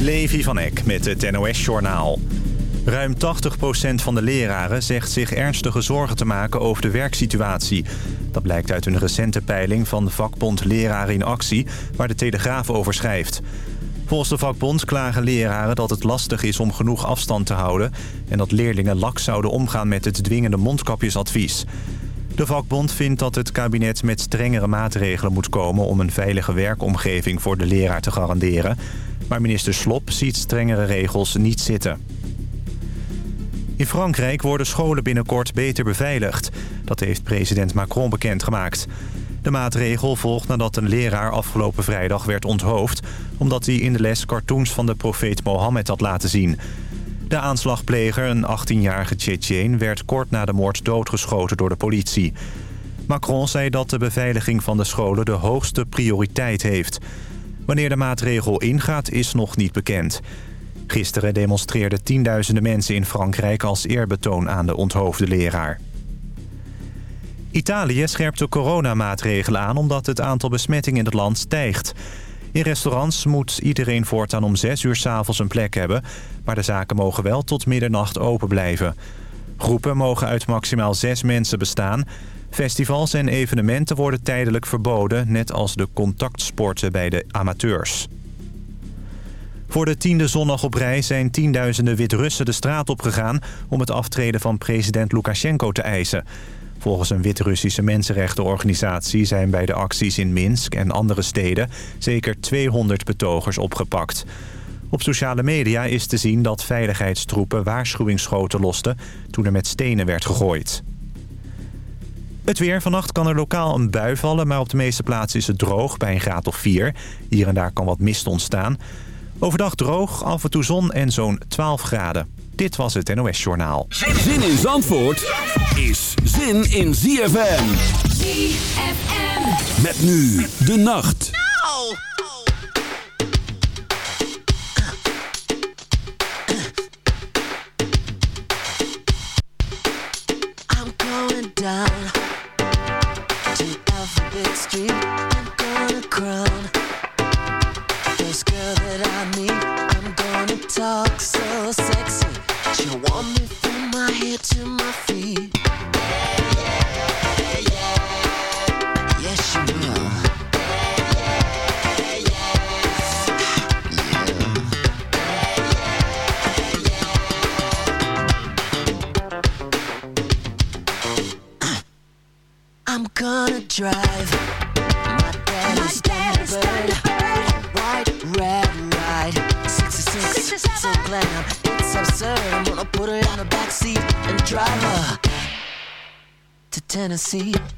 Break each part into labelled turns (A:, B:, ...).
A: Levi van Eck met het NOS-journaal. Ruim 80% van de leraren zegt zich ernstige zorgen te maken over de werksituatie. Dat blijkt uit een recente peiling van vakbond Leraren in Actie... waar de Telegraaf over schrijft. Volgens de vakbond klagen leraren dat het lastig is om genoeg afstand te houden... en dat leerlingen laks zouden omgaan met het dwingende mondkapjesadvies. De vakbond vindt dat het kabinet met strengere maatregelen moet komen... om een veilige werkomgeving voor de leraar te garanderen. Maar minister Slop ziet strengere regels niet zitten. In Frankrijk worden scholen binnenkort beter beveiligd. Dat heeft president Macron bekendgemaakt. De maatregel volgt nadat een leraar afgelopen vrijdag werd onthoofd... omdat hij in de les cartoons van de profeet Mohammed had laten zien. De aanslagpleger, een 18-jarige Tsjetsjeen... werd kort na de moord doodgeschoten door de politie. Macron zei dat de beveiliging van de scholen de hoogste prioriteit heeft. Wanneer de maatregel ingaat is nog niet bekend. Gisteren demonstreerden tienduizenden mensen in Frankrijk... als eerbetoon aan de onthoofde leraar. Italië scherpt de coronamaatregelen aan... omdat het aantal besmettingen in het land stijgt. In restaurants moet iedereen voortaan om 6 uur s'avonds een plek hebben... maar de zaken mogen wel tot middernacht open blijven. Groepen mogen uit maximaal 6 mensen bestaan. Festivals en evenementen worden tijdelijk verboden... net als de contactsporten bij de amateurs. Voor de tiende zondag op rij zijn tienduizenden Wit-Russen de straat opgegaan... om het aftreden van president Lukashenko te eisen... Volgens een Wit-Russische mensenrechtenorganisatie zijn bij de acties in Minsk en andere steden zeker 200 betogers opgepakt. Op sociale media is te zien dat veiligheidstroepen waarschuwingsschoten losten toen er met stenen werd gegooid. Het weer. Vannacht kan er lokaal een bui vallen, maar op de meeste plaatsen is het droog bij een graad of 4. Hier en daar kan wat mist ontstaan. Overdag droog, af en toe zon en zo'n 12 graden. Dit was het NOS Journaal.
B: Zin in Zandvoort is zin in ZFM.
C: ZFM.
B: Met nu de nacht.
C: No! I'm going down Tennessee.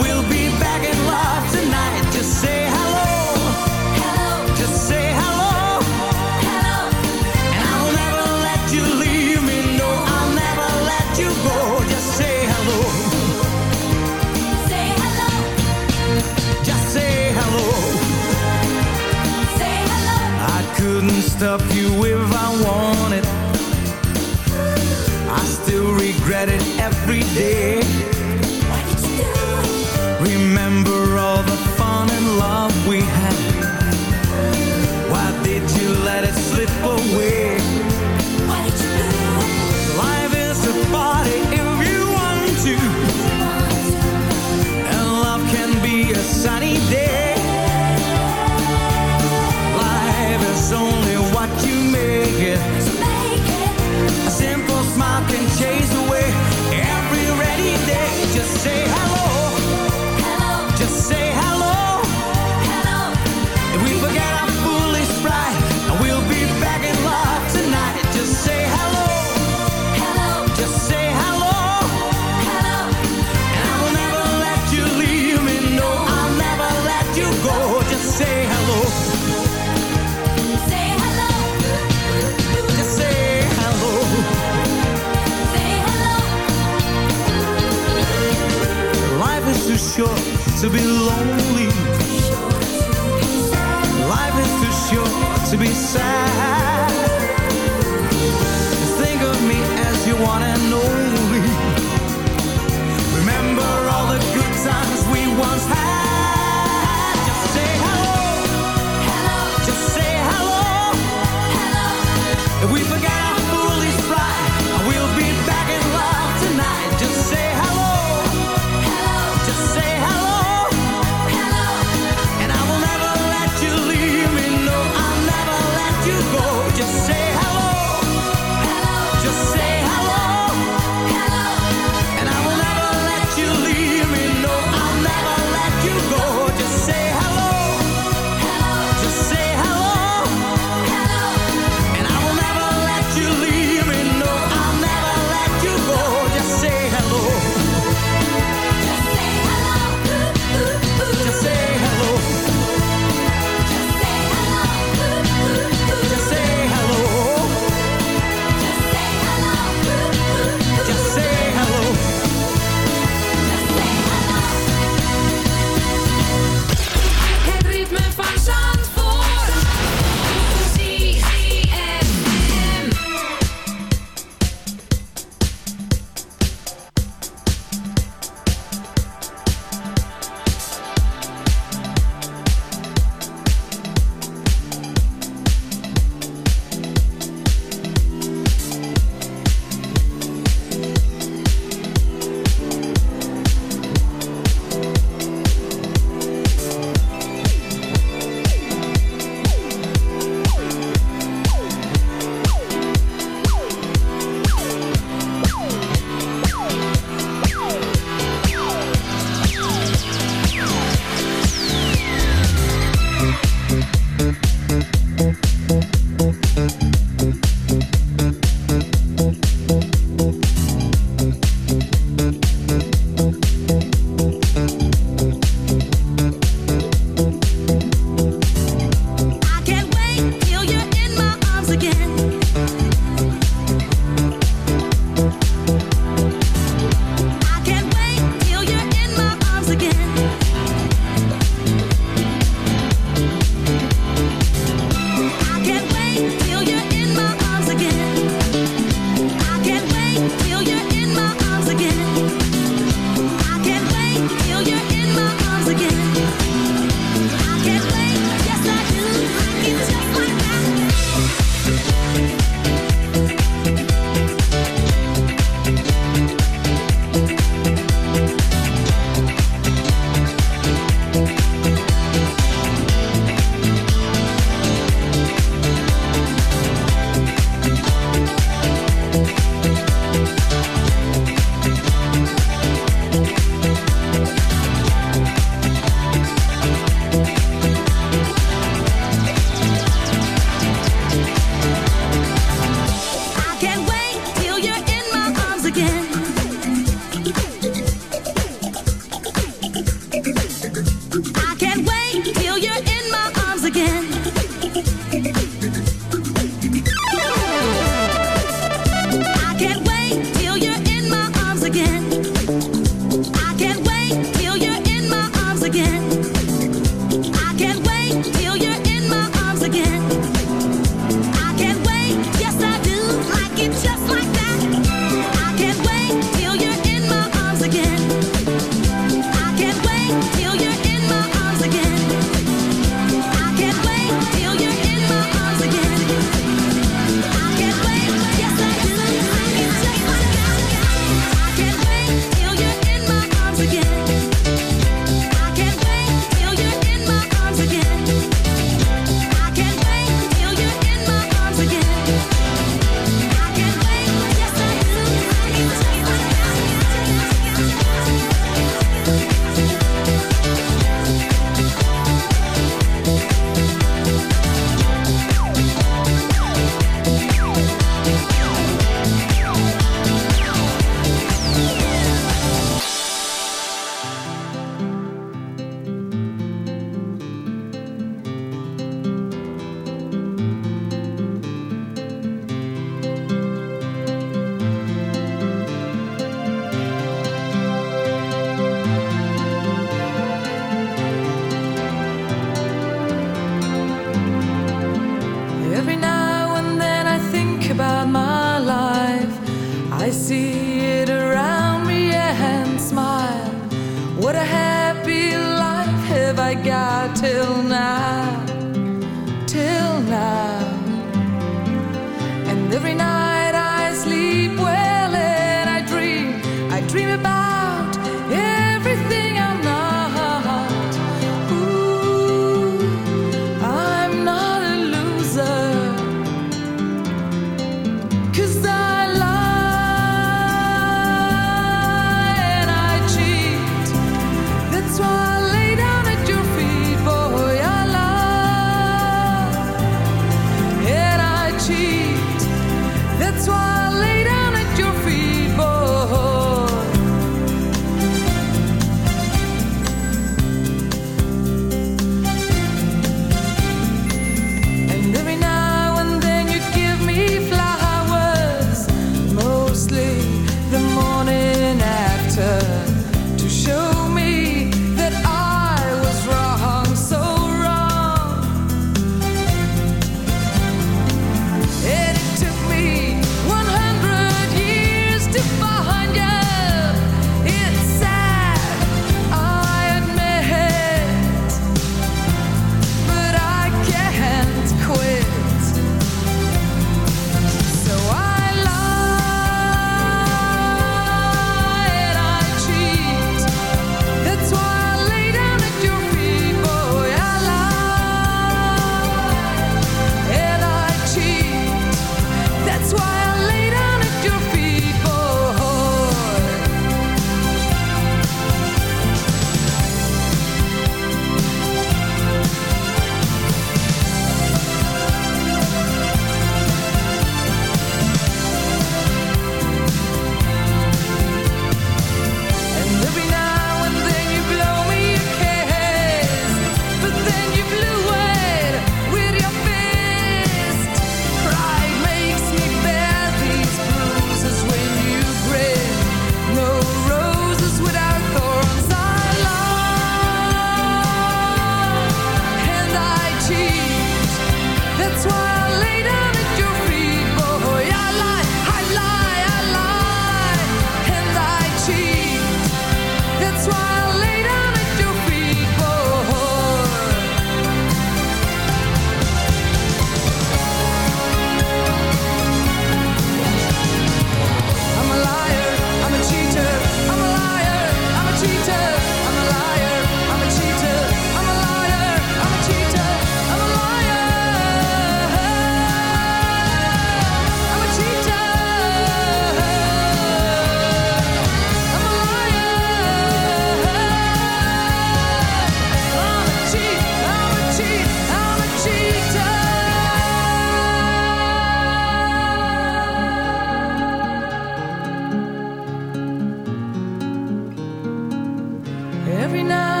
D: Every
E: now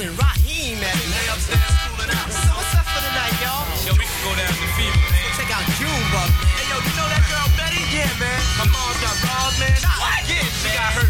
F: And Raheem eh? at? They upstairs cooling out. So what's up for the night, y'all? Yo, we can go down to Fever, man. Check out Junebug. Hey, yo, you know that girl Betty? Yeah, man. My mom got robbed, man. What? Yeah, she got hurt.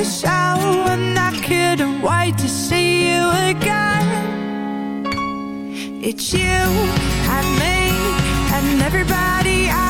G: wish I were not couldn't wait to see you again. It's you and me and everybody I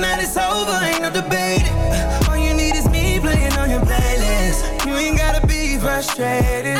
D: That it's over, ain't no debating. All you need is me playing on your playlist. You ain't gotta be frustrated.